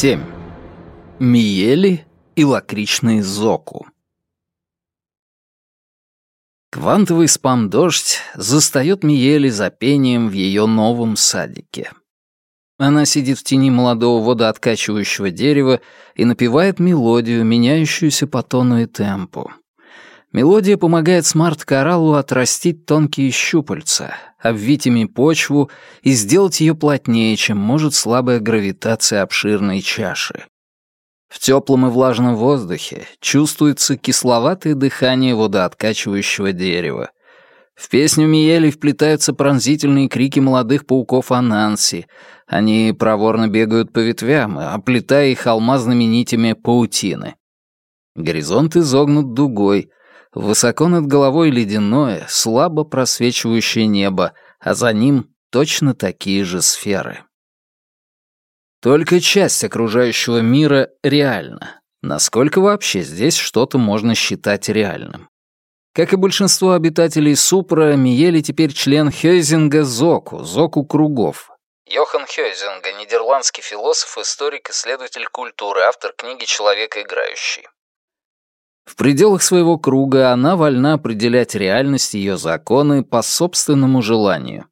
7. Миели и лакричный зоку. Квантовый спам-дождь застает Миели за пением в ее новом садике. Она сидит в тени молодого водооткачивающего дерева и напевает мелодию, меняющуюся по тону и темпу. Мелодия помогает смарт-кораллу отрастить тонкие щупальца, обвить ими почву и сделать ее плотнее, чем может слабая гравитация обширной чаши. В теплом и влажном воздухе чувствуется кисловатое дыхание водооткачивающего дерева. В песню Миели вплетаются пронзительные крики молодых пауков Ананси. Они проворно бегают по ветвям, оплетая их алмазными нитями паутины. Горизонт изогнут дугой — Высоко над головой ледяное, слабо просвечивающее небо, а за ним точно такие же сферы. Только часть окружающего мира реальна. Насколько вообще здесь что-то можно считать реальным? Как и большинство обитателей Супра, Миели теперь член Хёйзинга Зоку, Зоку кругов. Йохан Хёйзинга, нидерландский философ, историк, исследователь культуры, автор книги «Человек играющий». В пределах своего круга она вольна определять реальность ее законы по собственному желанию.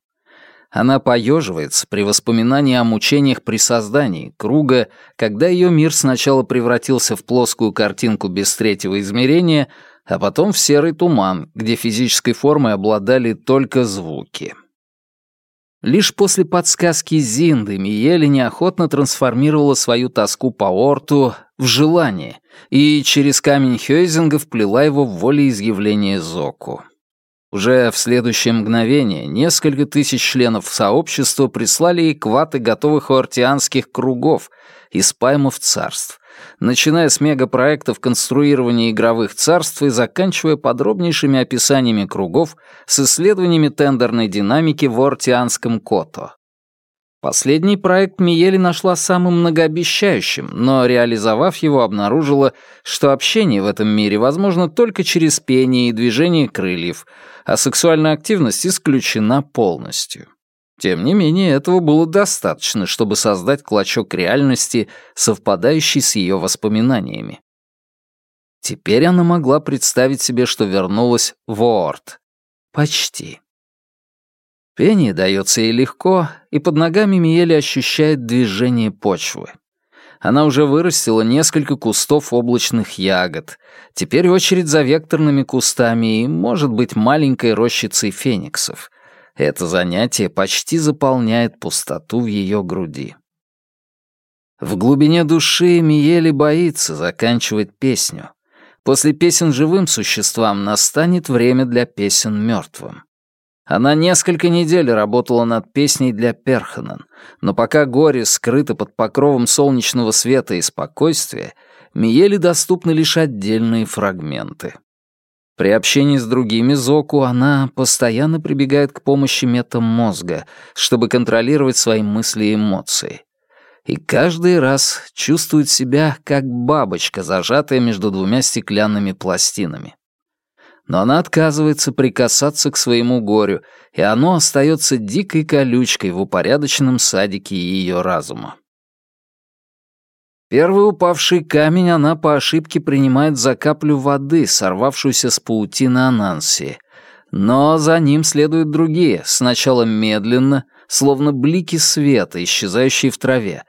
Она поеживается при воспоминании о мучениях при создании круга, когда ее мир сначала превратился в плоскую картинку без третьего измерения, а потом в серый туман, где физической формой обладали только звуки. Лишь после подсказки Зинды Миели неохотно трансформировала свою тоску по Орту в желание и через камень Хёйзинга вплела его в волеизъявление Зоку. Уже в следующее мгновение несколько тысяч членов сообщества прислали ей кваты готовых уартианских кругов из паймов царств, начиная с мегапроектов конструирования игровых царств и заканчивая подробнейшими описаниями кругов с исследованиями тендерной динамики в Ортианском Кото. Последний проект Миели нашла самым многообещающим, но, реализовав его, обнаружила, что общение в этом мире возможно только через пение и движение крыльев, а сексуальная активность исключена полностью. Тем не менее, этого было достаточно, чтобы создать клочок реальности, совпадающий с ее воспоминаниями. Теперь она могла представить себе, что вернулась в Оорт. Почти. Пение дается ей легко, и под ногами Миели ощущает движение почвы. Она уже вырастила несколько кустов облачных ягод. Теперь очередь за векторными кустами и, может быть, маленькой рощицей фениксов — это занятие почти заполняет пустоту в ее груди. В глубине души Миели боится заканчивать песню. После песен живым существам настанет время для песен мертвым. Она несколько недель работала над песней для Перханен, но пока горе скрыто под покровом солнечного света и спокойствия, Миели доступны лишь отдельные фрагменты. При общении с другими Зоку она постоянно прибегает к помощи метамозга, чтобы контролировать свои мысли и эмоции. И каждый раз чувствует себя как бабочка, зажатая между двумя стеклянными пластинами. Но она отказывается прикасаться к своему горю, и оно остается дикой колючкой в упорядоченном садике ее разума. Первый упавший камень она по ошибке принимает за каплю воды, сорвавшуюся с паутины Ананси. Но за ним следуют другие, сначала медленно, словно блики света, исчезающие в траве,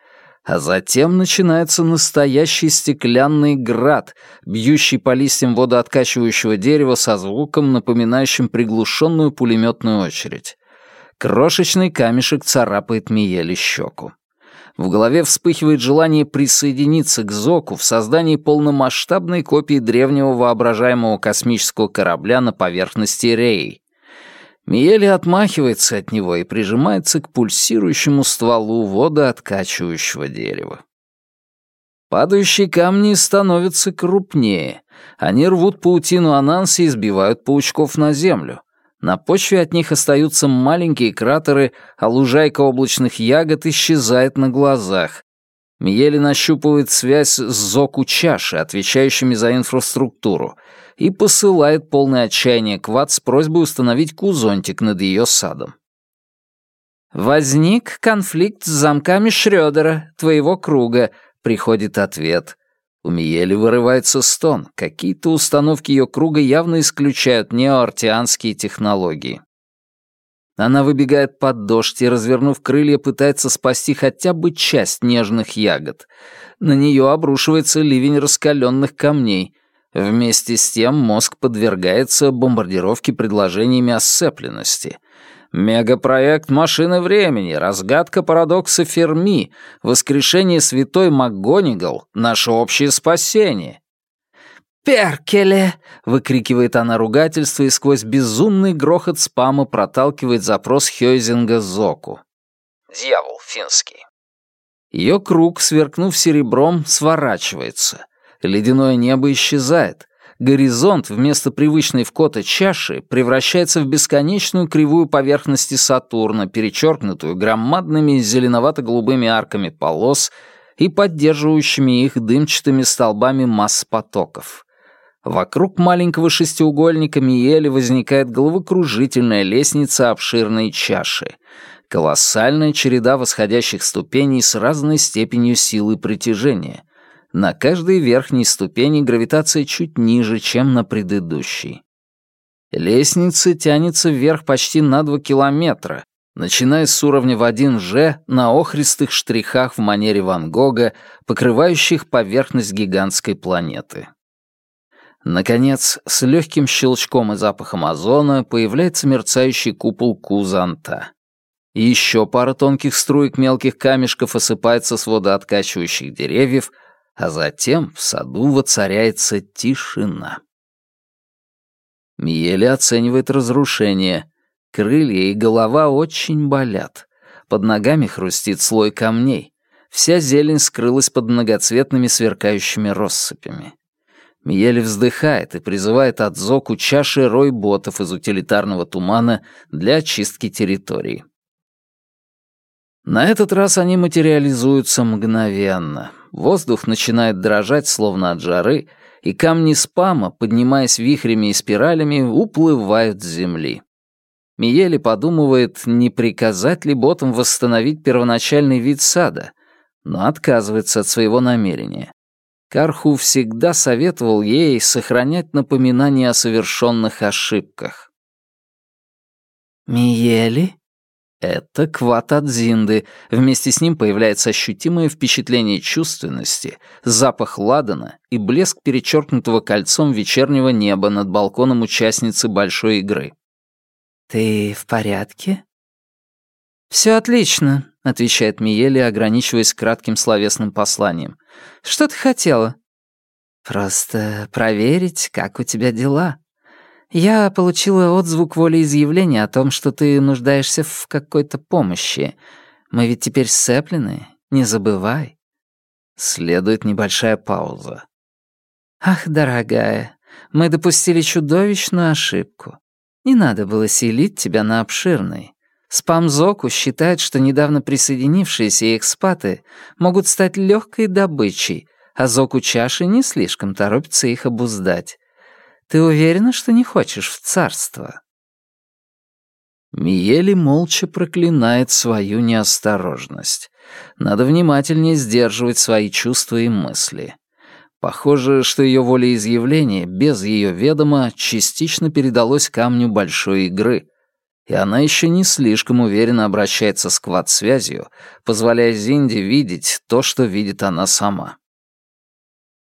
а затем начинается настоящий стеклянный град, бьющий по листьям водооткачивающего дерева со звуком, напоминающим приглушенную пулеметную очередь. Крошечный камешек царапает Миели щеку. В голове вспыхивает желание присоединиться к Зоку в создании полномасштабной копии древнего воображаемого космического корабля на поверхности Рей. Миели отмахивается от него и прижимается к пульсирующему стволу водооткачивающего дерева. Падающие камни становятся крупнее. Они рвут паутину Ананси и сбивают паучков на землю. На почве от них остаются маленькие кратеры, а лужайка облачных ягод исчезает на глазах. Миели нащупывает связь с Зоку Чаши, отвечающими за инфраструктуру, и посылает полное отчаяние Квад с просьбой установить кузонтик над ее садом. «Возник конфликт с замками Шрёдера, твоего круга», приходит ответ. У Миели вырывается стон. Какие-то установки ее круга явно исключают неоартианские технологии. Она выбегает под дождь и, развернув крылья, пытается спасти хотя бы часть нежных ягод. На нее обрушивается ливень раскаленных камней. Вместе с тем мозг подвергается бомбардировке предложениями осцепленности — Мегапроект «Машины времени», разгадка парадокса Ферми, воскрешение святой МакГонигал, наше общее спасение. «Перкеле!» — выкрикивает она ругательство и сквозь безумный грохот спама проталкивает запрос Хёйзинга Зоку. Дьявол финский. Ее круг, сверкнув серебром, сворачивается. Ледяное небо исчезает горизонт вместо привычной в кота чаши превращается в бесконечную кривую поверхности Сатурна, перечеркнутую громадными зеленовато-голубыми арками полос и поддерживающими их дымчатыми столбами масс потоков. Вокруг маленького шестиугольника Миели возникает головокружительная лестница обширной чаши. Колоссальная череда восходящих ступеней с разной степенью силы притяжения — на каждой верхней ступени гравитация чуть ниже, чем на предыдущей. Лестница тянется вверх почти на 2 километра, начиная с уровня в 1G на охристых штрихах в манере Ван Гога, покрывающих поверхность гигантской планеты. Наконец, с легким щелчком и запахом озона появляется мерцающий купол Кузанта. Еще пара тонких струек мелких камешков осыпается с водооткачивающих деревьев — а затем в саду воцаряется тишина. Миели оценивает разрушение. Крылья и голова очень болят. Под ногами хрустит слой камней. Вся зелень скрылась под многоцветными сверкающими россыпями. Миели вздыхает и призывает от Зоку чаши рой ботов из утилитарного тумана для очистки территории. На этот раз они материализуются мгновенно воздух начинает дрожать, словно от жары, и камни спама, поднимаясь вихрями и спиралями, уплывают с земли. Миели подумывает, не приказать ли ботам восстановить первоначальный вид сада, но отказывается от своего намерения. Карху всегда советовал ей сохранять напоминания о совершенных ошибках. «Миели?» Это кват от Зинды. Вместе с ним появляется ощутимое впечатление чувственности, запах ладана и блеск перечеркнутого кольцом вечернего неба над балконом участницы большой игры. «Ты в порядке?» «Все отлично», — отвечает Миели, ограничиваясь кратким словесным посланием. «Что ты хотела?» «Просто проверить, как у тебя дела», я получила отзвук волеизъявления о том, что ты нуждаешься в какой-то помощи. Мы ведь теперь сцеплены, не забывай. Следует небольшая пауза. Ах, дорогая, мы допустили чудовищную ошибку. Не надо было селить тебя на обширной. Спамзоку считает, что недавно присоединившиеся экспаты могут стать легкой добычей, а Зоку Чаши не слишком торопится их обуздать. Ты уверена, что не хочешь в царство?» Миели молча проклинает свою неосторожность. Надо внимательнее сдерживать свои чувства и мысли. Похоже, что ее волеизъявление без ее ведома частично передалось камню большой игры, и она еще не слишком уверенно обращается с квад-связью, позволяя Зинде видеть то, что видит она сама.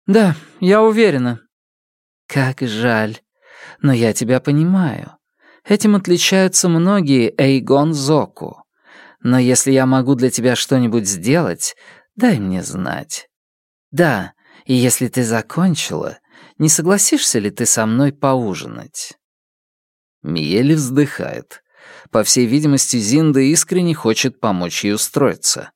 «Да, я уверена», как жаль. Но я тебя понимаю. Этим отличаются многие Эйгон Зоку. Но если я могу для тебя что-нибудь сделать, дай мне знать. Да, и если ты закончила, не согласишься ли ты со мной поужинать?» Миели вздыхает. По всей видимости, Зинда искренне хочет помочь ей устроиться.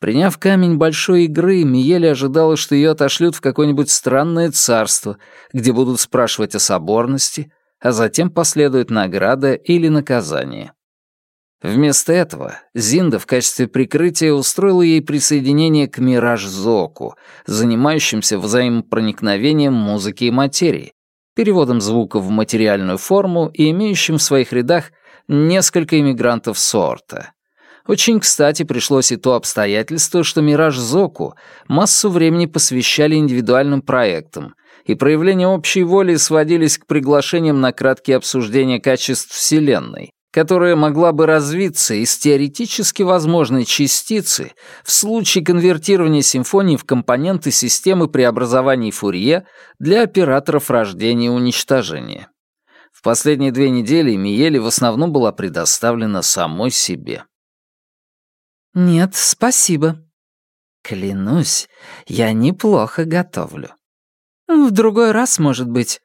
Приняв камень большой игры, Миели ожидала, что ее отошлют в какое-нибудь странное царство, где будут спрашивать о соборности, а затем последует награда или наказание. Вместо этого Зинда в качестве прикрытия устроила ей присоединение к Мираж-Зоку, занимающимся взаимопроникновением музыки и материи, переводом звуков в материальную форму и имеющим в своих рядах несколько иммигрантов сорта — Очень кстати пришлось и то обстоятельство, что «Мираж Зоку» массу времени посвящали индивидуальным проектам, и проявления общей воли сводились к приглашениям на краткие обсуждения качеств Вселенной, которая могла бы развиться из теоретически возможной частицы в случае конвертирования симфонии в компоненты системы преобразований Фурье для операторов рождения и уничтожения. В последние две недели Миели в основном была предоставлена самой себе. «Нет, спасибо». «Клянусь, я неплохо готовлю». «В другой раз, может быть».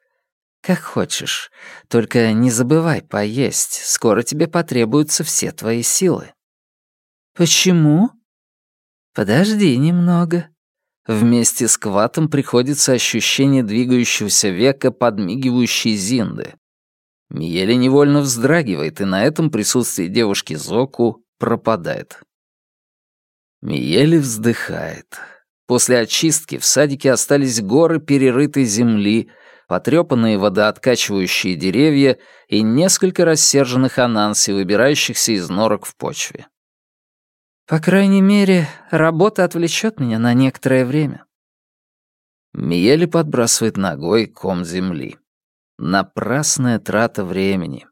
«Как хочешь. Только не забывай поесть. Скоро тебе потребуются все твои силы». «Почему?» «Подожди немного». Вместе с кватом приходится ощущение двигающегося века подмигивающей Зинды. Миели невольно вздрагивает, и на этом присутствие девушки Зоку пропадает. Миели вздыхает. После очистки в садике остались горы перерытой земли, потрепанные водооткачивающие деревья и несколько рассерженных ананси, выбирающихся из норок в почве. «По крайней мере, работа отвлечет меня на некоторое время». Миели подбрасывает ногой ком земли. Напрасная трата времени.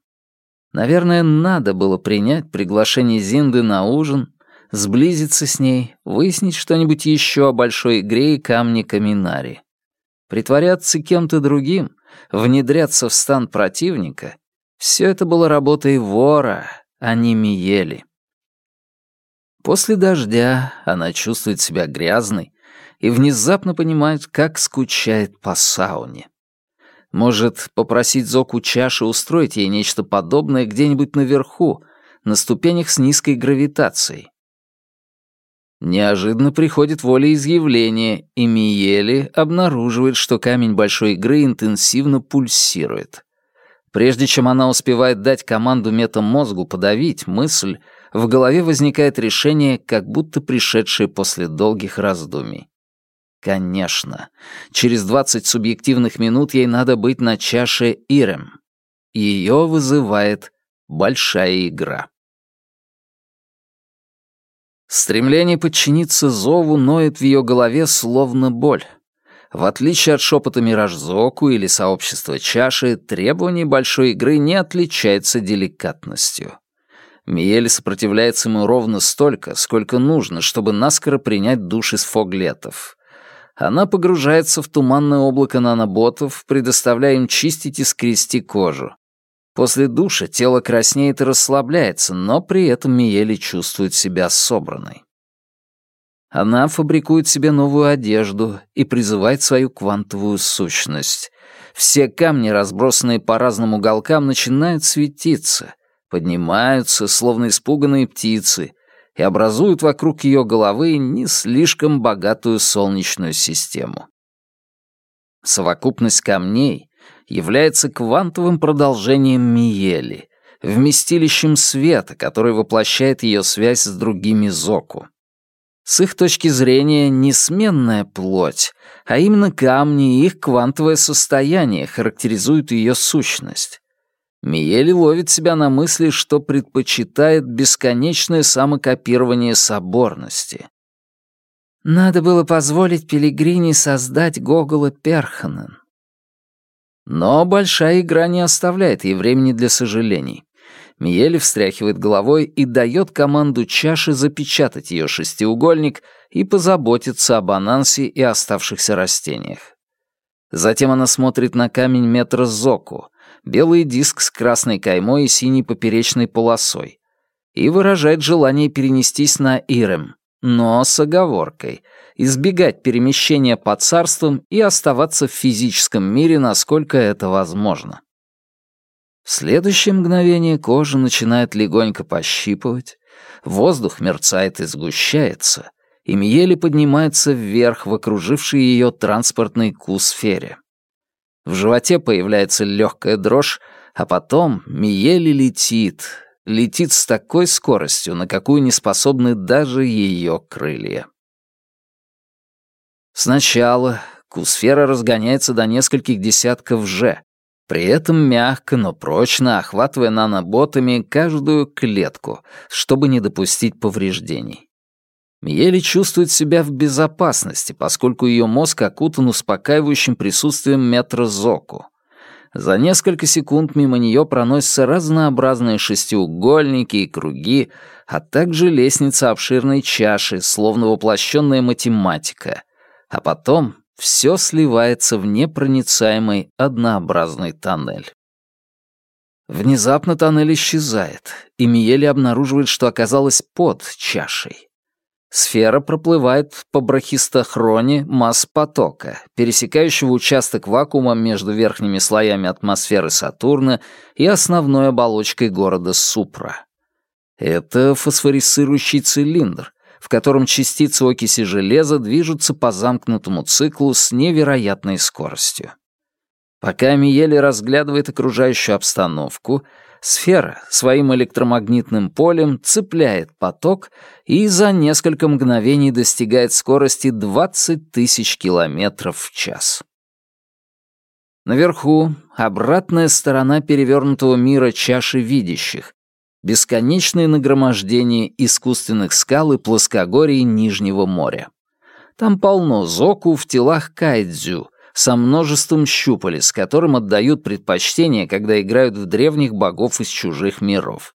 Наверное, надо было принять приглашение Зинды на ужин, сблизиться с ней, выяснить что-нибудь еще о большой игре и камне Каминари. Притворяться кем-то другим, внедряться в стан противника — все это было работой вора, а не Миели. После дождя она чувствует себя грязной и внезапно понимает, как скучает по сауне. Может, попросить Зоку чаши устроить ей нечто подобное где-нибудь наверху, на ступенях с низкой гравитацией. Неожиданно приходит волеизъявление, и Миели обнаруживает, что камень большой игры интенсивно пульсирует. Прежде чем она успевает дать команду метамозгу подавить мысль, в голове возникает решение, как будто пришедшее после долгих раздумий. Конечно. Через 20 субъективных минут ей надо быть на чаше Ирем. Ее вызывает большая игра. Стремление подчиниться зову ноет в ее голове словно боль. В отличие от шепота Миражзоку или сообщества чаши, требование большой игры не отличается деликатностью. Миель сопротивляется ему ровно столько, сколько нужно, чтобы наскоро принять душ из фоглетов она погружается в туманное облако наноботов, предоставляя им чистить и скрести кожу. После душа тело краснеет и расслабляется, но при этом Миели чувствует себя собранной. Она фабрикует себе новую одежду и призывает свою квантовую сущность. Все камни, разбросанные по разным уголкам, начинают светиться, поднимаются, словно испуганные птицы, и образуют вокруг ее головы не слишком богатую солнечную систему. Совокупность камней является квантовым продолжением Миели, вместилищем света, который воплощает ее связь с другими Зоку. С их точки зрения, не сменная плоть, а именно камни и их квантовое состояние характеризуют ее сущность. Миели ловит себя на мысли, что предпочитает бесконечное самокопирование соборности. Надо было позволить Пелигрини создать Гогола Перханен. Но большая игра не оставляет ей времени для сожалений. Миели встряхивает головой и дает команду чаши запечатать ее шестиугольник и позаботиться об анансе и оставшихся растениях. Затем она смотрит на камень метра Зоку, белый диск с красной каймой и синей поперечной полосой, и выражает желание перенестись на Ирем, но с оговоркой — избегать перемещения по царствам и оставаться в физическом мире, насколько это возможно. В следующее мгновение кожа начинает легонько пощипывать, воздух мерцает и сгущается, и Миели поднимается вверх в окружившей ее транспортной кусфере. В животе появляется легкая дрожь, а потом Миели летит, летит с такой скоростью, на какую не способны даже ее крылья. Сначала кусфера разгоняется до нескольких десятков «Ж», При этом мягко, но прочно охватывая наноботами каждую клетку, чтобы не допустить повреждений. Миели чувствует себя в безопасности, поскольку ее мозг окутан успокаивающим присутствием метрозоку. За несколько секунд мимо нее проносятся разнообразные шестиугольники и круги, а также лестница обширной чаши, словно воплощенная математика. А потом все сливается в непроницаемый однообразный тоннель. Внезапно тоннель исчезает, и Миели обнаруживает, что оказалась под чашей. Сфера проплывает по брахистохроне масс потока, пересекающего участок вакуума между верхними слоями атмосферы Сатурна и основной оболочкой города Супра. Это фосфорисцирующий цилиндр, в котором частицы окиси железа движутся по замкнутому циклу с невероятной скоростью. Пока Миели разглядывает окружающую обстановку, сфера своим электромагнитным полем цепляет поток и за несколько мгновений достигает скорости 20 тысяч километров в час. Наверху — обратная сторона перевернутого мира чаши видящих, бесконечное нагромождение искусственных скал и плоскогорий Нижнего моря. Там полно зоку в телах кайдзю, со множеством щупалец, которым отдают предпочтение, когда играют в древних богов из чужих миров.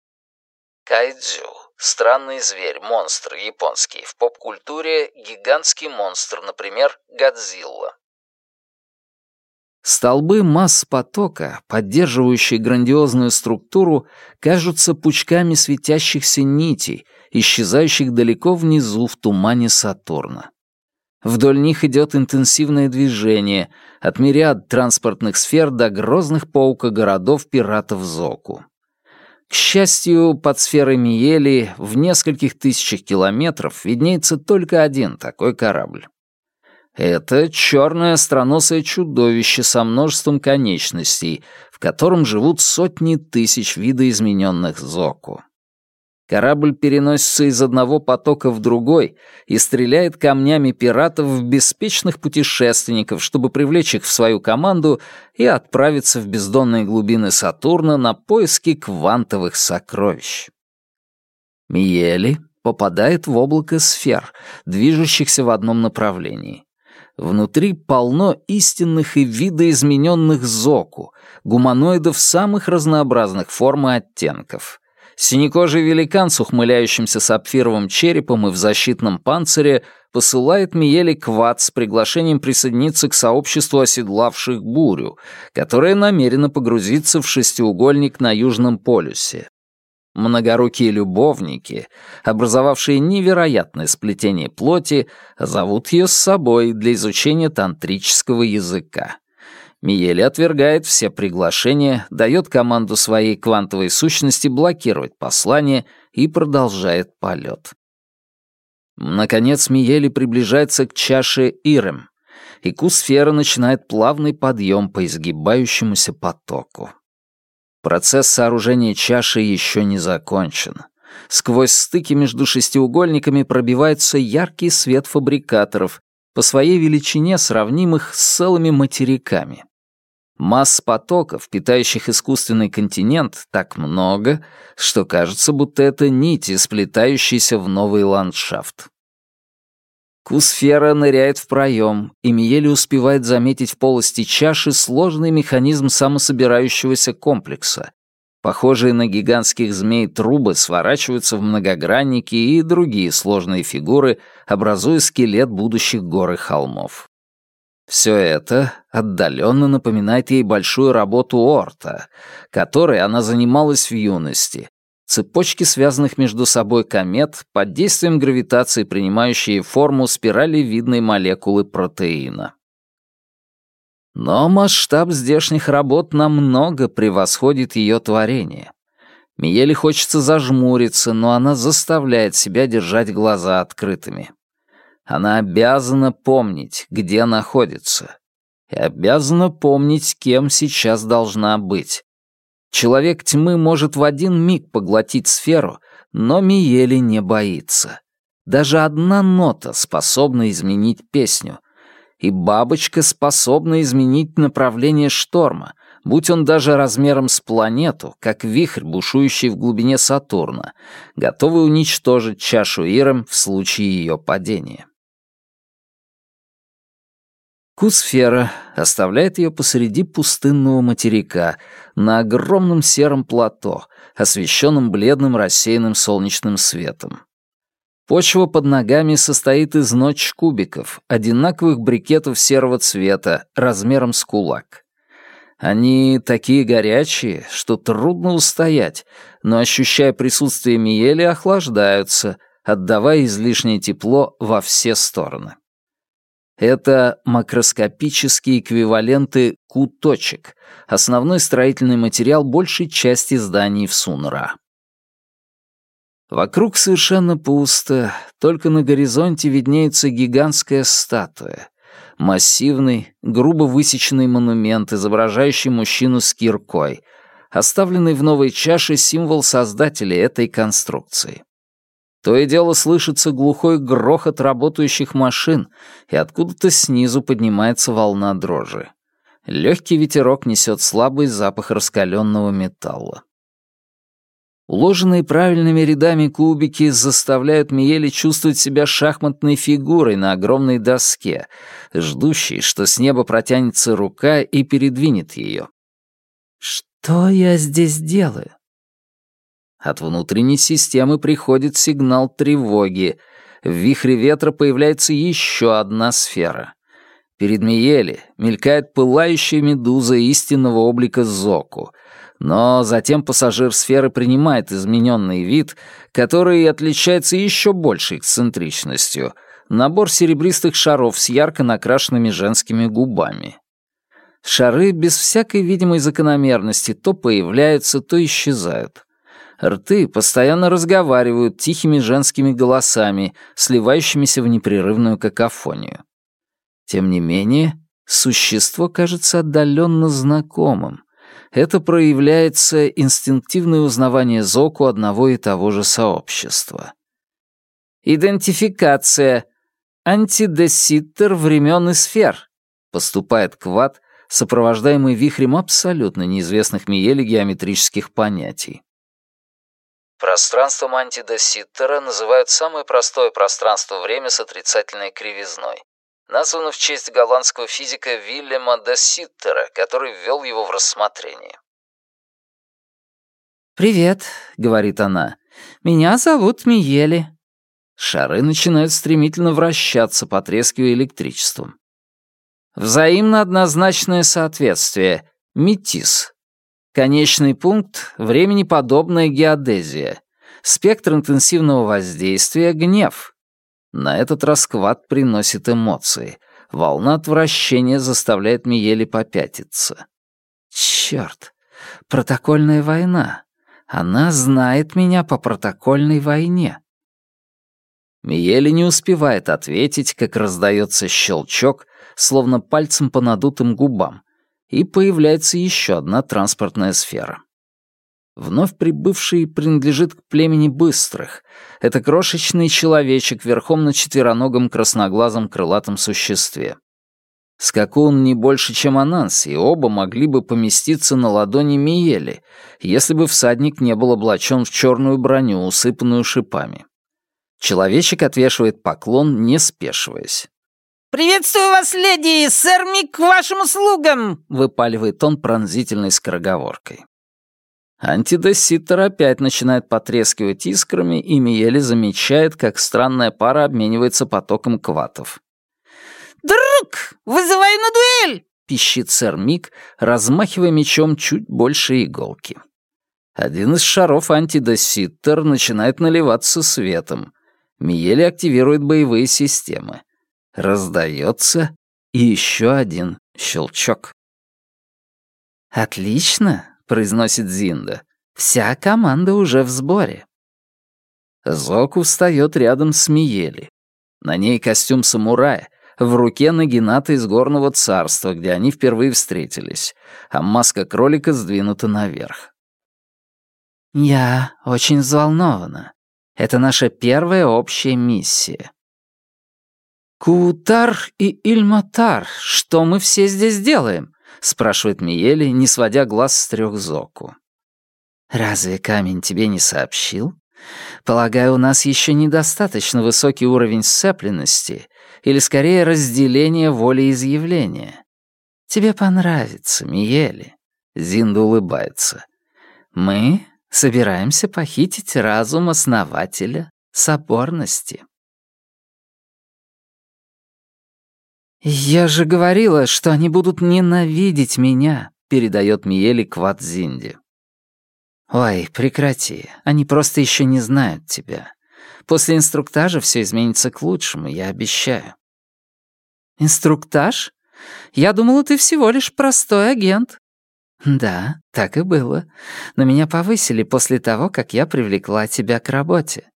Кайдзю — странный зверь, монстр японский. В поп-культуре гигантский монстр, например, Годзилла. Столбы масс потока, поддерживающие грандиозную структуру, кажутся пучками светящихся нитей, исчезающих далеко внизу в тумане Сатурна. Вдоль них идет интенсивное движение, от мириад транспортных сфер до грозных паука-городов пиратов Зоку. К счастью, под сферой Миели в нескольких тысячах километров виднеется только один такой корабль. Это черное остроносое чудовище со множеством конечностей, в котором живут сотни тысяч видоизмененных зоку. Корабль переносится из одного потока в другой и стреляет камнями пиратов в беспечных путешественников, чтобы привлечь их в свою команду и отправиться в бездонные глубины Сатурна на поиски квантовых сокровищ. Миели попадает в облако сфер, движущихся в одном направлении. Внутри полно истинных и видоизмененных зоку, гуманоидов самых разнообразных форм и оттенков. Синекожий великан с ухмыляющимся сапфировым черепом и в защитном панцире посылает Миели Квад с приглашением присоединиться к сообществу оседлавших бурю, которое намерено погрузиться в шестиугольник на Южном полюсе. Многорукие любовники, образовавшие невероятное сплетение плоти, зовут ее с собой для изучения тантрического языка. Миели отвергает все приглашения, дает команду своей квантовой сущности блокировать послание и продолжает полет. Наконец Миели приближается к чаше Ирем, и Кусфера начинает плавный подъем по изгибающемуся потоку. Процесс сооружения чаши еще не закончен. Сквозь стыки между шестиугольниками пробивается яркий свет фабрикаторов, по своей величине сравнимых с целыми материками. Масс потоков, питающих искусственный континент, так много, что кажется, будто это нити, сплетающиеся в новый ландшафт. Кусфера ныряет в проем, и Миели успевает заметить в полости чаши сложный механизм самособирающегося комплекса. Похожие на гигантских змей трубы сворачиваются в многогранники и другие сложные фигуры, образуя скелет будущих гор и холмов. Все это отдаленно напоминает ей большую работу Орта, которой она занималась в юности, Цепочки связанных между собой комет под действием гравитации, принимающие форму спиралевидной молекулы протеина. Но масштаб здешних работ намного превосходит ее творение. Миеле хочется зажмуриться, но она заставляет себя держать глаза открытыми. Она обязана помнить, где находится. И обязана помнить, кем сейчас должна быть. Человек тьмы может в один миг поглотить сферу, но Миели не боится. Даже одна нота способна изменить песню. И бабочка способна изменить направление шторма, будь он даже размером с планету, как вихрь, бушующий в глубине Сатурна, готовый уничтожить чашу Иром в случае ее падения. Кусфера оставляет ее посреди пустынного материка, на огромном сером плато, освещенном бледным рассеянным солнечным светом. Почва под ногами состоит из ночь кубиков, одинаковых брикетов серого цвета, размером с кулак. Они такие горячие, что трудно устоять, но, ощущая присутствие Миели, охлаждаются, отдавая излишнее тепло во все стороны. Это макроскопические эквиваленты Q-точек, основной строительный материал большей части зданий в Сунра. Вокруг совершенно пусто, только на горизонте виднеется гигантская статуя. Массивный, грубо высеченный монумент, изображающий мужчину с киркой, оставленный в новой чаше символ создателей этой конструкции. То и дело слышится глухой грохот работающих машин, и откуда-то снизу поднимается волна дрожи. Легкий ветерок несет слабый запах раскаленного металла. Уложенные правильными рядами кубики заставляют Миели чувствовать себя шахматной фигурой на огромной доске, ждущей, что с неба протянется рука и передвинет ее. «Что я здесь делаю?» От внутренней системы приходит сигнал тревоги. В вихре ветра появляется еще одна сфера. Перед Миели мелькает пылающая медуза истинного облика Зоку, но затем пассажир сферы принимает измененный вид, который отличается еще большей эксцентричностью — набор серебристых шаров с ярко накрашенными женскими губами. Шары без всякой видимой закономерности то появляются, то исчезают. Рты постоянно разговаривают тихими женскими голосами, сливающимися в непрерывную какофонию. Тем не менее, существо кажется отдаленно знакомым. Это проявляется инстинктивное узнавание Зоку одного и того же сообщества. Идентификация. Антидеситтер времен и сфер. Поступает Квад, сопровождаемый вихрем абсолютно неизвестных Миеле геометрических понятий. Пространством антидоситтера называют самое простое пространство-время с отрицательной кривизной. Названо в честь голландского физика Вильяма де Ситтера, который ввел его в рассмотрение. «Привет», — говорит она. «Меня зовут Миели». Шары начинают стремительно вращаться, потрескивая электричеством. Взаимно однозначное соответствие. Метис. Конечный пункт — времени подобная геодезия. Спектр интенсивного воздействия — гнев. На этот расквад приносит эмоции. Волна отвращения заставляет Миели попятиться. Черт, протокольная война. Она знает меня по протокольной войне. Миели не успевает ответить, как раздается щелчок, словно пальцем по надутым губам, и появляется еще одна транспортная сфера. Вновь прибывший принадлежит к племени быстрых. Это крошечный человечек верхом на четвероногом красноглазом крылатом существе. Скакун не больше, чем Ананси, и оба могли бы поместиться на ладони Миели, если бы всадник не был облачен в черную броню, усыпанную шипами. Человечек отвешивает поклон, не спешиваясь. «Приветствую вас, леди! Сэр Мик к вашим услугам!» — выпаливает он пронзительной скороговоркой. Антидесситер опять начинает потрескивать искрами, и Миели замечает, как странная пара обменивается потоком кватов. «Друг, вызываю на дуэль!» — пищит сэр Мик, размахивая мечом чуть больше иголки. Один из шаров антидесситтер начинает наливаться светом. Миели активирует боевые системы. Раздается и еще один щелчок. «Отлично», — произносит Зинда. «Вся команда уже в сборе». Зоку встает рядом с Миели. На ней костюм самурая, в руке нагината из горного царства, где они впервые встретились, а маска кролика сдвинута наверх. «Я очень взволнована. Это наша первая общая миссия. «Кутар и Ильматар, что мы все здесь делаем?» — спрашивает Миели, не сводя глаз с трех Зоку. «Разве камень тебе не сообщил? Полагаю, у нас еще недостаточно высокий уровень сцепленности, или скорее разделения волеизъявления. Тебе понравится, Миели». Зинда улыбается. «Мы собираемся похитить разум основателя соборности». «Я же говорила, что они будут ненавидеть меня», — передает Миели Кват Зинди. «Ой, прекрати, они просто еще не знают тебя. После инструктажа все изменится к лучшему, я обещаю». «Инструктаж? Я думала, ты всего лишь простой агент». «Да, так и было. Но меня повысили после того, как я привлекла тебя к работе».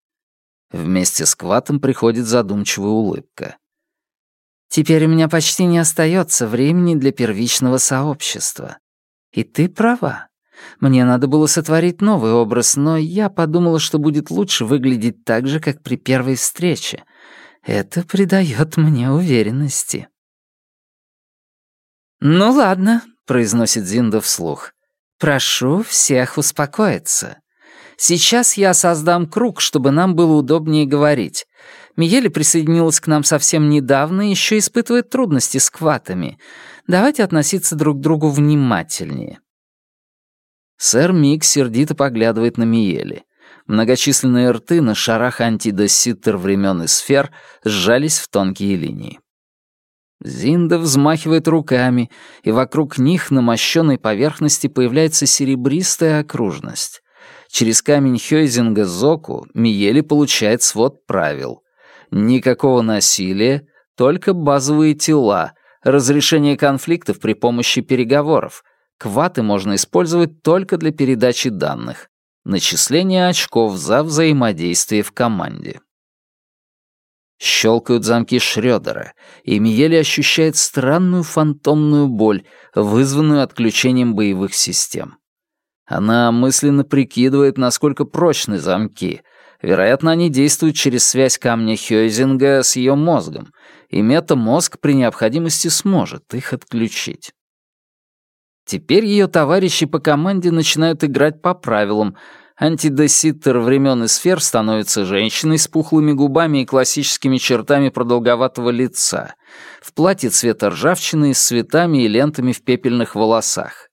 Вместе с Кватом приходит задумчивая улыбка. Теперь у меня почти не остается времени для первичного сообщества. И ты права. Мне надо было сотворить новый образ, но я подумала, что будет лучше выглядеть так же, как при первой встрече. Это придает мне уверенности. «Ну ладно», — произносит Зинда вслух. «Прошу всех успокоиться. Сейчас я создам круг, чтобы нам было удобнее говорить. Мигели присоединилась к нам совсем недавно и еще испытывает трудности с кватами. Давайте относиться друг к другу внимательнее». Сэр Мик сердито поглядывает на Миели. Многочисленные рты на шарах антидоситтер времен и сфер сжались в тонкие линии. Зинда взмахивает руками, и вокруг них на мощенной поверхности появляется серебристая окружность. Через камень Хёйзинга Зоку Миели получает свод правил. Никакого насилия, только базовые тела, разрешение конфликтов при помощи переговоров. Кваты можно использовать только для передачи данных. Начисление очков за взаимодействие в команде. Щелкают замки Шрёдера, и Миели ощущает странную фантомную боль, вызванную отключением боевых систем. Она мысленно прикидывает, насколько прочны замки. Вероятно, они действуют через связь камня Хёйзинга с ее мозгом, и метамозг при необходимости сможет их отключить. Теперь ее товарищи по команде начинают играть по правилам. Антидеситтер времен и сфер становится женщиной с пухлыми губами и классическими чертами продолговатого лица, в платье цвета ржавчины с цветами и лентами в пепельных волосах.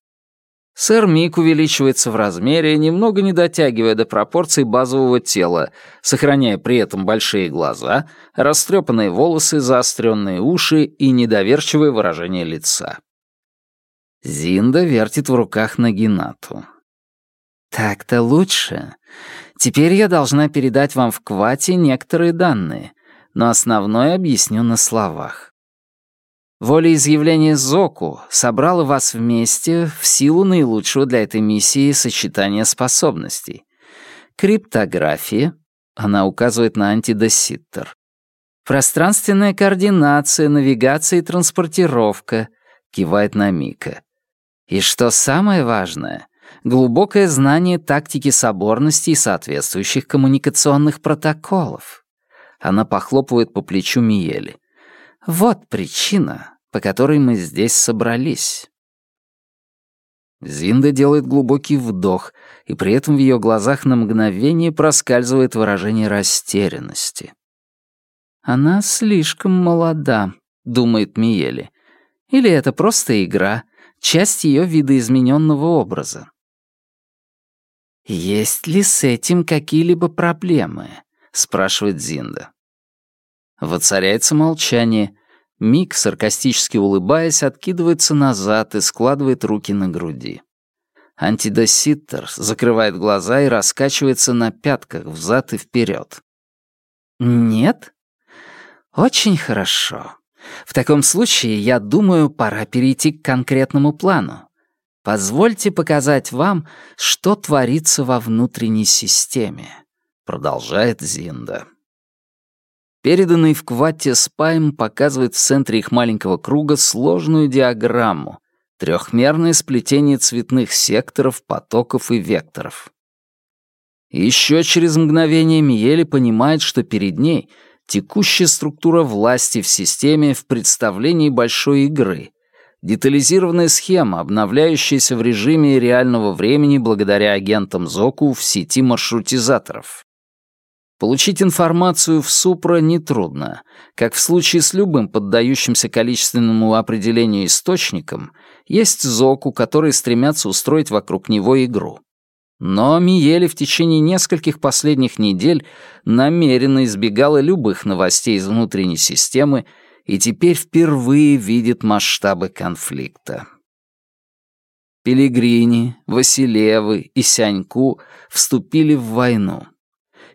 Сэр Мик увеличивается в размере, немного не дотягивая до пропорций базового тела, сохраняя при этом большие глаза, растрепанные волосы, заостренные уши и недоверчивое выражение лица. Зинда вертит в руках Нагинату. «Так-то лучше. Теперь я должна передать вам в Квате некоторые данные, но основное объясню на словах. Волеизъявление Зоку собрало вас вместе в силу наилучшего для этой миссии сочетания способностей. Криптография, она указывает на антидоситтер. Пространственная координация, навигация и транспортировка, кивает на Мика. И что самое важное, глубокое знание тактики соборности и соответствующих коммуникационных протоколов. Она похлопывает по плечу Миели. Вот причина, по которой мы здесь собрались. Зинда делает глубокий вдох, и при этом в ее глазах на мгновение проскальзывает выражение растерянности. «Она слишком молода», — думает Миели. «Или это просто игра, часть ее видоизмененного образа?» «Есть ли с этим какие-либо проблемы?» — спрашивает Зинда. Воцаряется молчание. Мик, саркастически улыбаясь, откидывается назад и складывает руки на груди. Антидоситтер закрывает глаза и раскачивается на пятках взад и вперед. «Нет? Очень хорошо. В таком случае, я думаю, пора перейти к конкретному плану. Позвольте показать вам, что творится во внутренней системе», — продолжает Зинда. Переданный в квате спайм показывает в центре их маленького круга сложную диаграмму, трехмерное сплетение цветных секторов, потоков и векторов. Еще через мгновение Миели понимает, что перед ней текущая структура власти в системе в представлении большой игры, Детализированная схема, обновляющаяся в режиме реального времени благодаря агентам ЗОКу в сети маршрутизаторов. Получить информацию в Супра нетрудно. Как в случае с любым поддающимся количественному определению источником, есть ЗОКу, которые стремятся устроить вокруг него игру. Но Миели в течение нескольких последних недель намеренно избегала любых новостей из внутренней системы и теперь впервые видит масштабы конфликта. Пелигрини, Василевы и Сяньку вступили в войну.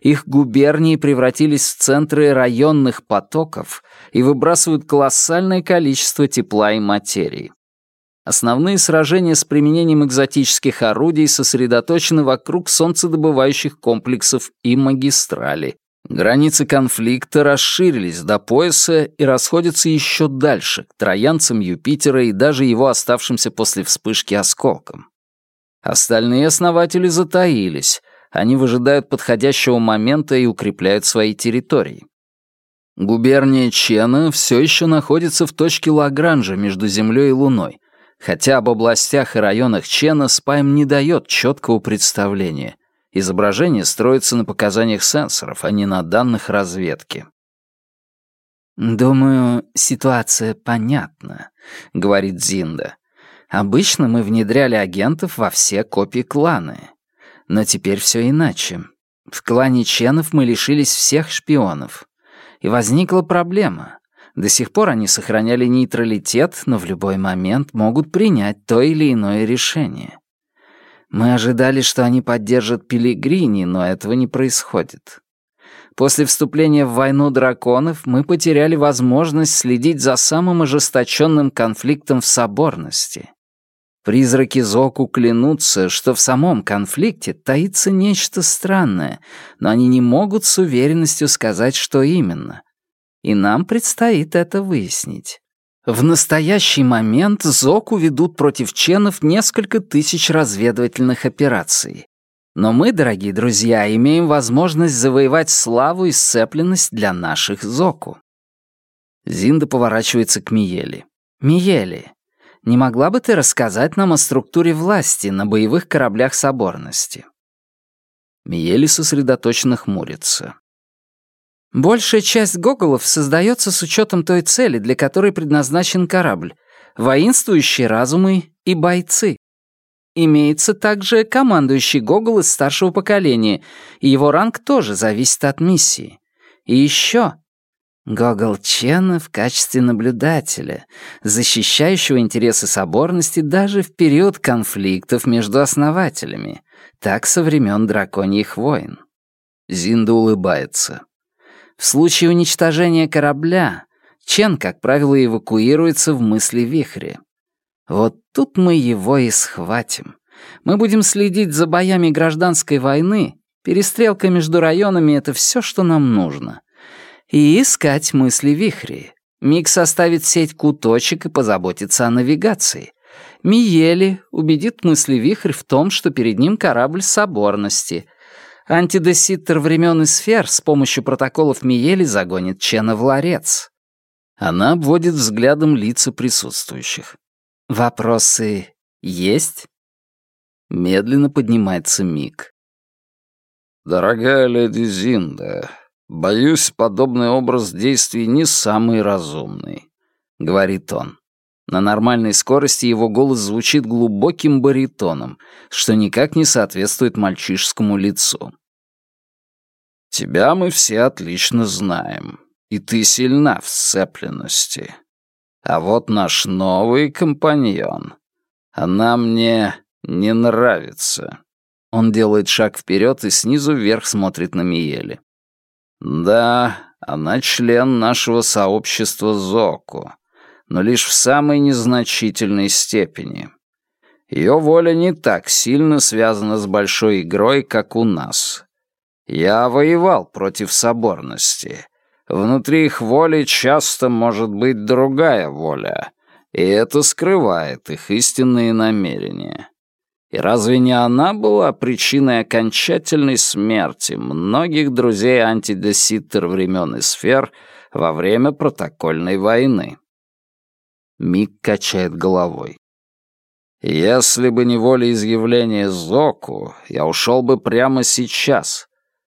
Их губернии превратились в центры районных потоков и выбрасывают колоссальное количество тепла и материи. Основные сражения с применением экзотических орудий сосредоточены вокруг солнцедобывающих комплексов и магистрали. Границы конфликта расширились до пояса и расходятся еще дальше, к троянцам Юпитера и даже его оставшимся после вспышки осколкам. Остальные основатели затаились, они выжидают подходящего момента и укрепляют свои территории. Губерния Чена все еще находится в точке Лагранжа между Землей и Луной, хотя об областях и районах Чена Спайм не дает четкого представления. Изображение строится на показаниях сенсоров, а не на данных разведки. «Думаю, ситуация понятна», — говорит Зинда. «Обычно мы внедряли агентов во все копии кланы. Но теперь все иначе. В клане Ченов мы лишились всех шпионов. И возникла проблема. До сих пор они сохраняли нейтралитет, но в любой момент могут принять то или иное решение. Мы ожидали, что они поддержат Пилигрини, но этого не происходит. После вступления в войну драконов мы потеряли возможность следить за самым ожесточенным конфликтом в соборности. Призраки Зоку клянутся, что в самом конфликте таится нечто странное, но они не могут с уверенностью сказать, что именно. И нам предстоит это выяснить. В настоящий момент Зоку ведут против ченов несколько тысяч разведывательных операций. Но мы, дорогие друзья, имеем возможность завоевать славу и сцепленность для наших Зоку. Зинда поворачивается к Миели. «Миели, не могла бы ты рассказать нам о структуре власти на боевых кораблях соборности?» Миели сосредоточенно хмурится. «Большая часть гоголов создается с учетом той цели, для которой предназначен корабль — воинствующие разумы и бойцы. Имеется также командующий гогол из старшего поколения, и его ранг тоже зависит от миссии. И еще Гогол Чена в качестве наблюдателя, защищающего интересы соборности даже в период конфликтов между основателями, так со времен драконьих войн. Зинда улыбается. В случае уничтожения корабля Чен, как правило, эвакуируется в мысли вихре. Вот тут мы его и схватим. Мы будем следить за боями гражданской войны, перестрелка между районами — это все, что нам нужно — и искать мысли вихри. Миг составит сеть куточек и позаботится о навигации. Миели убедит мысли вихрь в том, что перед ним корабль соборности. Антидеситтер времен и сфер с помощью протоколов Миели загонит Чена в ларец. Она обводит взглядом лица присутствующих. «Вопросы есть?» Медленно поднимается Мик. «Дорогая леди Зинда, «Боюсь, подобный образ действий не самый разумный», — говорит он. На нормальной скорости его голос звучит глубоким баритоном, что никак не соответствует мальчишескому лицу. «Тебя мы все отлично знаем, и ты сильна в сцепленности. А вот наш новый компаньон. Она мне не нравится». Он делает шаг вперед и снизу вверх смотрит на Миели. Да, она член нашего сообщества Зоку, но лишь в самой незначительной степени. Ее воля не так сильно связана с большой игрой, как у нас. Я воевал против соборности. Внутри их воли часто может быть другая воля, и это скрывает их истинные намерения. И разве не она была причиной окончательной смерти многих друзей антидеситтер времен и сфер во время протокольной войны? Мик качает головой. «Если бы не волеизъявление Зоку, я ушел бы прямо сейчас.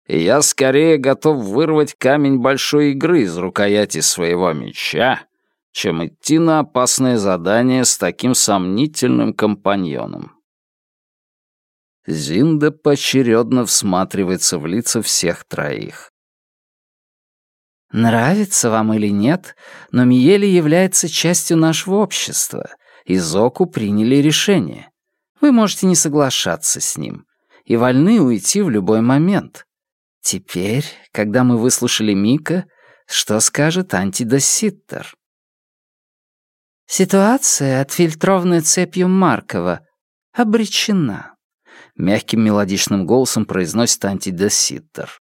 И я скорее готов вырвать камень большой игры из рукояти своего меча, чем идти на опасное задание с таким сомнительным компаньоном». Зинда поочередно всматривается в лица всех троих. Нравится вам или нет, но Миели является частью нашего общества, и Зоку приняли решение. Вы можете не соглашаться с ним и вольны уйти в любой момент. Теперь, когда мы выслушали Мика, что скажет антидоситтер? Ситуация, отфильтрованная цепью Маркова, обречена. Мягким мелодичным голосом произносит антидоситтер.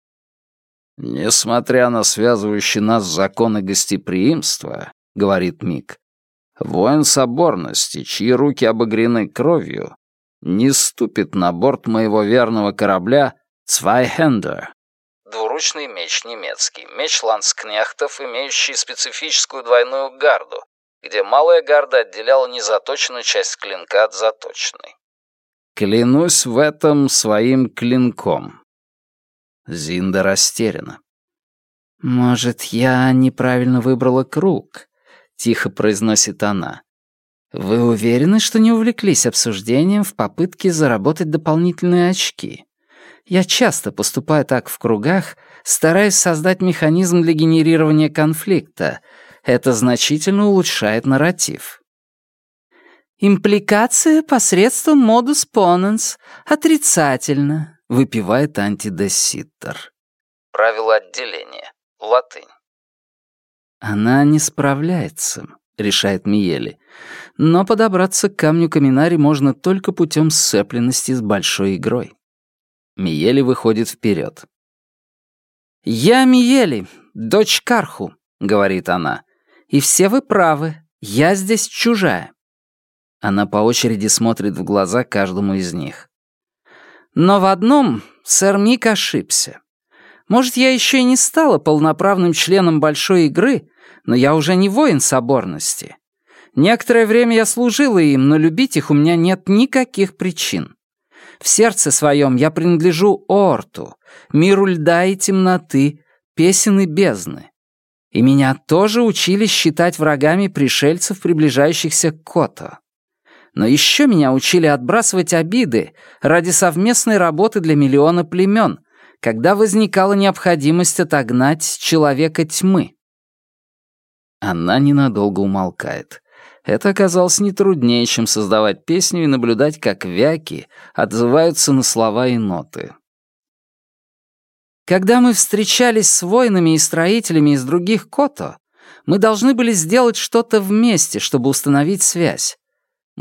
«Несмотря на связывающие нас законы гостеприимства, — говорит Мик, — воин соборности, чьи руки обогрены кровью, не ступит на борт моего верного корабля «Цвайхендер». Двуручный меч немецкий, меч ланскнехтов, имеющий специфическую двойную гарду, где малая гарда отделяла незаточенную часть клинка от заточенной. Клянусь в этом своим клинком. Зинда растеряна. «Может, я неправильно выбрала круг?» — тихо произносит она. «Вы уверены, что не увлеклись обсуждением в попытке заработать дополнительные очки? Я часто поступаю так в кругах, стараясь создать механизм для генерирования конфликта. Это значительно улучшает нарратив». «Импликация посредством модус поненс отрицательно», выпивает антидесситтер. Правило отделения. Латынь. Она не справляется, решает Миели. Но подобраться к камню Каминари можно только путем сцепленности с большой игрой. Миели выходит вперед. «Я Миели, дочь Карху», — говорит она. «И все вы правы, я здесь чужая». Она по очереди смотрит в глаза каждому из них. Но в одном сэр Мик ошибся. Может, я еще и не стала полноправным членом большой игры, но я уже не воин соборности. Некоторое время я служила им, но любить их у меня нет никаких причин. В сердце своем я принадлежу Орту, миру льда и темноты, песен и бездны. И меня тоже учили считать врагами пришельцев, приближающихся к Кото. Но еще меня учили отбрасывать обиды ради совместной работы для миллиона племен, когда возникала необходимость отогнать человека тьмы. Она ненадолго умолкает. Это оказалось не труднее, чем создавать песню и наблюдать, как вяки отзываются на слова и ноты. Когда мы встречались с воинами и строителями из других кото, мы должны были сделать что-то вместе, чтобы установить связь.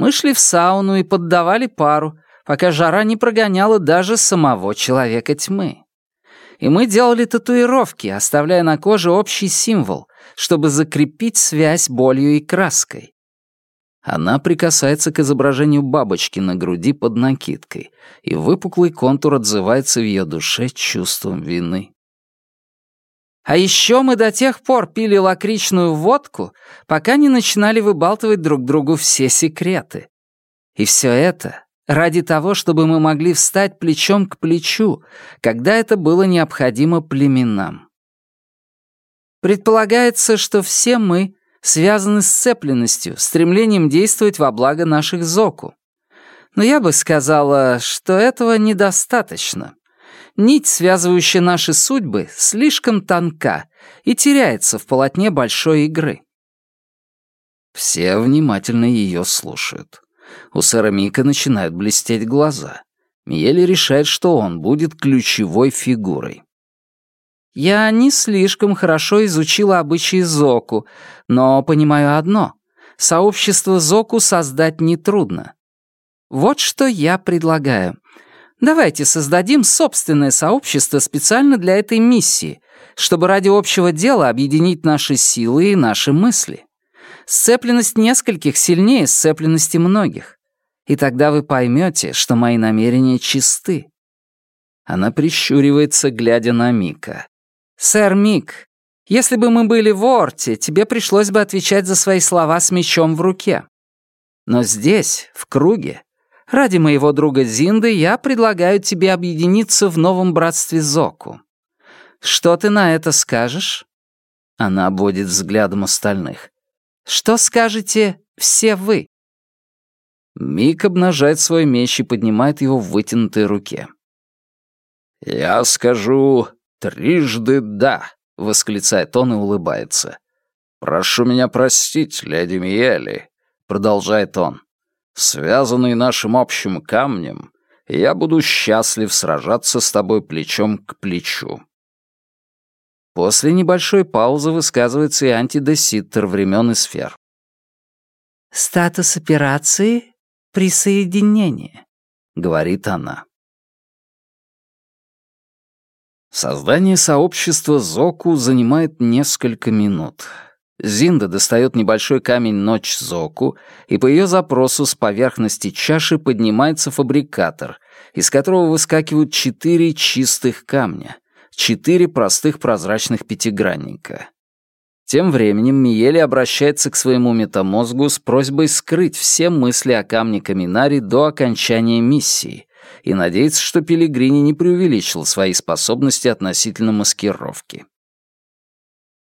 Мы шли в сауну и поддавали пару, пока жара не прогоняла даже самого человека тьмы. И мы делали татуировки, оставляя на коже общий символ, чтобы закрепить связь болью и краской. Она прикасается к изображению бабочки на груди под накидкой, и выпуклый контур отзывается в ее душе чувством вины. А еще мы до тех пор пили лакричную водку, пока не начинали выбалтывать друг другу все секреты. И все это ради того, чтобы мы могли встать плечом к плечу, когда это было необходимо племенам. Предполагается, что все мы связаны с цепленностью, стремлением действовать во благо наших зоку. Но я бы сказала, что этого недостаточно. Нить, связывающая наши судьбы, слишком тонка и теряется в полотне большой игры. Все внимательно ее слушают. У сэра Мика начинают блестеть глаза. Миели решает, что он будет ключевой фигурой. «Я не слишком хорошо изучила обычаи Зоку, но понимаю одно — сообщество Зоку создать нетрудно. Вот что я предлагаю — Давайте создадим собственное сообщество специально для этой миссии, чтобы ради общего дела объединить наши силы и наши мысли. Сцепленность нескольких сильнее сцепленности многих. И тогда вы поймете, что мои намерения чисты. Она прищуривается, глядя на Мика. «Сэр Мик, Если бы мы были в Орте, тебе пришлось бы отвечать за свои слова с мечом в руке. Но здесь, в круге, ради моего друга Зинды, я предлагаю тебе объединиться в новом братстве Зоку. Что ты на это скажешь?» Она обводит взглядом остальных. «Что скажете все вы?» Мик обнажает свой меч и поднимает его в вытянутой руке. «Я скажу трижды «да», — восклицает он и улыбается. «Прошу меня простить, леди Миели», — продолжает он. «Связанный нашим общим камнем, я буду счастлив сражаться с тобой плечом к плечу». После небольшой паузы высказывается и антидеситтер времен и сфер. «Статус операции — присоединение», — говорит она. Создание сообщества Зоку занимает несколько минут. Зинда достает небольшой камень Ночь Зоку, и по ее запросу с поверхности чаши поднимается фабрикатор, из которого выскакивают четыре чистых камня, четыре простых прозрачных пятигранника. Тем временем Миели обращается к своему метамозгу с просьбой скрыть все мысли о камне Каминари до окончания миссии, и надеется, что Пелигрини не преувеличил свои способности относительно маскировки.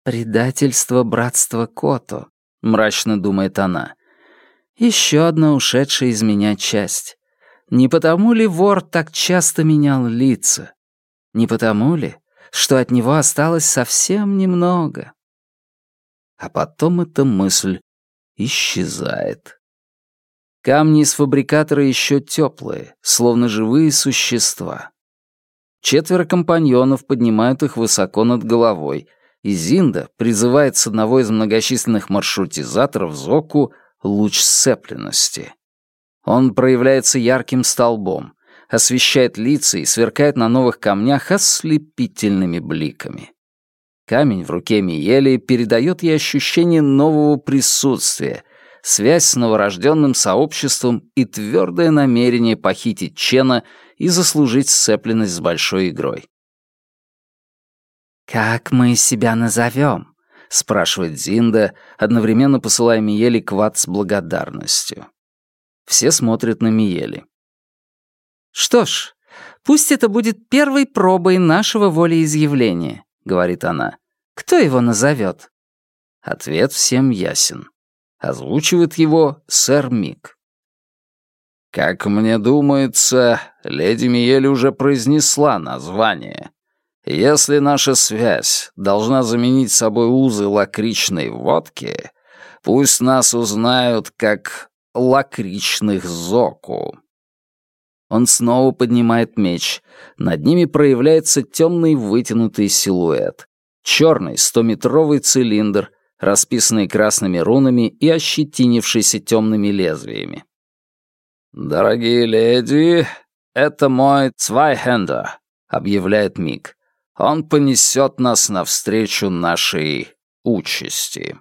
«Предательство братства Кото», — мрачно думает она. «Еще одна ушедшая из меня часть. Не потому ли вор так часто менял лица? Не потому ли, что от него осталось совсем немного?» А потом эта мысль исчезает. Камни из фабрикатора еще теплые, словно живые существа. Четверо компаньонов поднимают их высоко над головой, и Зинда призывает с одного из многочисленных маршрутизаторов Зоку луч сцепленности. Он проявляется ярким столбом, освещает лица и сверкает на новых камнях ослепительными бликами. Камень в руке Миели передает ей ощущение нового присутствия — связь с новорожденным сообществом и твердое намерение похитить Чена и заслужить сцепленность с большой игрой. «Как мы себя назовем?» — спрашивает Зинда, одновременно посылая Миели квад с благодарностью. Все смотрят на Миели. «Что ж, пусть это будет первой пробой нашего волеизъявления», — говорит она. «Кто его назовет?» Ответ всем ясен. Озвучивает его сэр Мик. Как мне думается, леди Миель уже произнесла название. Если наша связь должна заменить собой узы лакричной водки, пусть нас узнают как лакричных зоку. Он снова поднимает меч. Над ними проявляется темный вытянутый силуэт. Черный стометровый цилиндр, расписанный красными рунами и ощетинившийся темными лезвиями. «Дорогие леди, это мой Цвайхендер», — объявляет Мик. «Он понесет нас навстречу нашей участи».